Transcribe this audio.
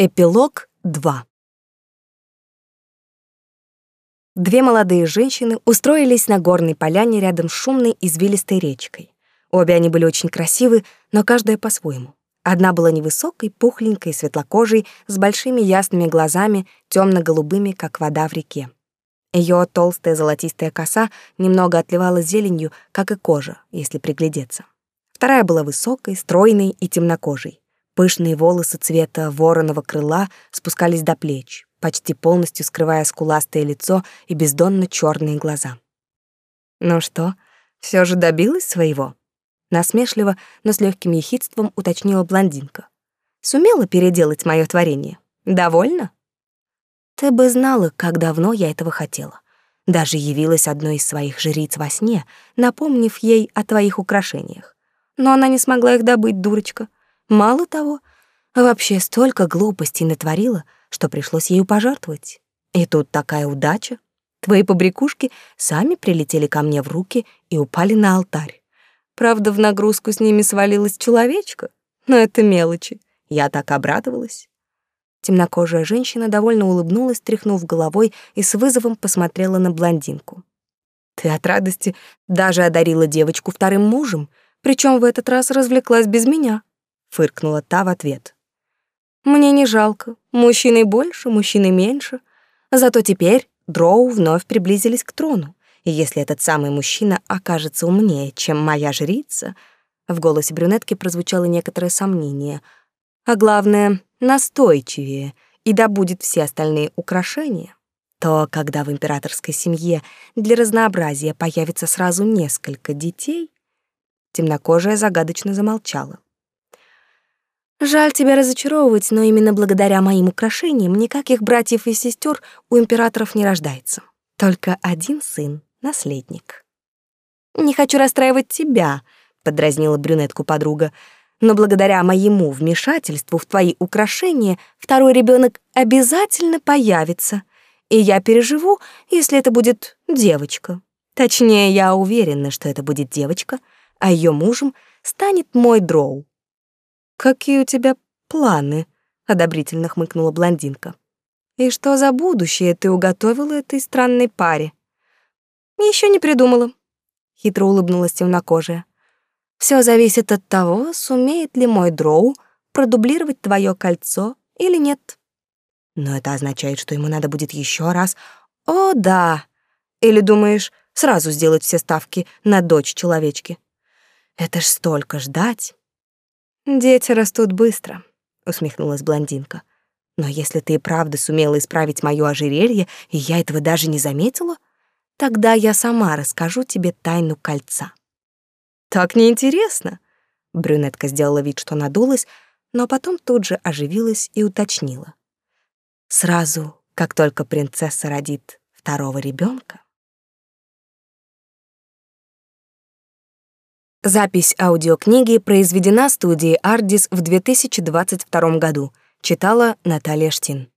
Эпилог 2 Две молодые женщины устроились на горной поляне рядом с шумной извилистой речкой. Обе они были очень красивы, но каждая по-своему. Одна была невысокой, пухленькой, светлокожей, с большими ясными глазами, темно голубыми как вода в реке. Ее толстая золотистая коса немного отливала зеленью, как и кожа, если приглядеться. Вторая была высокой, стройной и темнокожей. Пышные волосы цвета вороного крыла спускались до плеч, почти полностью скрывая скуластое лицо и бездонно черные глаза. Ну что, все же добилась своего? Насмешливо, но с легким ехидством уточнила блондинка. Сумела переделать мое творение. Довольно? Ты бы знала, как давно я этого хотела. Даже явилась одной из своих жриц во сне, напомнив ей о твоих украшениях. Но она не смогла их добыть, дурочка. Мало того, вообще столько глупостей натворила, что пришлось ею пожертвовать. И тут такая удача. Твои побрякушки сами прилетели ко мне в руки и упали на алтарь. Правда, в нагрузку с ними свалилась человечка, но это мелочи. Я так обрадовалась. Темнокожая женщина довольно улыбнулась, тряхнув головой и с вызовом посмотрела на блондинку. Ты от радости даже одарила девочку вторым мужем, причем в этот раз развлеклась без меня фыркнула та в ответ. Мне не жалко. Мужчины больше, мужчины меньше. Зато теперь дроу вновь приблизились к трону. И если этот самый мужчина окажется умнее, чем моя жрица, в голосе брюнетки прозвучало некоторое сомнение, а главное, настойчивее и добудет все остальные украшения, то когда в императорской семье для разнообразия появится сразу несколько детей, темнокожая загадочно замолчала. Жаль тебя разочаровывать, но именно благодаря моим украшениям никаких братьев и сестер у императоров не рождается. Только один сын, наследник. Не хочу расстраивать тебя, подразнила брюнетку подруга. Но благодаря моему вмешательству в твои украшения второй ребенок обязательно появится. И я переживу, если это будет девочка. Точнее, я уверена, что это будет девочка, а ее мужем станет мой дроу. «Какие у тебя планы?» — одобрительно хмыкнула блондинка. «И что за будущее ты уготовила этой странной паре?» Еще не придумала», — хитро улыбнулась темнокожая. Все зависит от того, сумеет ли мой дроу продублировать твое кольцо или нет. Но это означает, что ему надо будет еще раз. О, да. Или думаешь, сразу сделать все ставки на дочь человечки? Это ж столько ждать. Дети растут быстро, усмехнулась блондинка. Но если ты и правда сумела исправить моё ожерелье, и я этого даже не заметила, тогда я сама расскажу тебе тайну кольца. Так неинтересно. Брюнетка сделала вид, что надулась, но потом тут же оживилась и уточнила. Сразу, как только принцесса родит второго ребенка, Запись аудиокниги произведена студией Ardis в 2022 году. Читала Наталья Штин.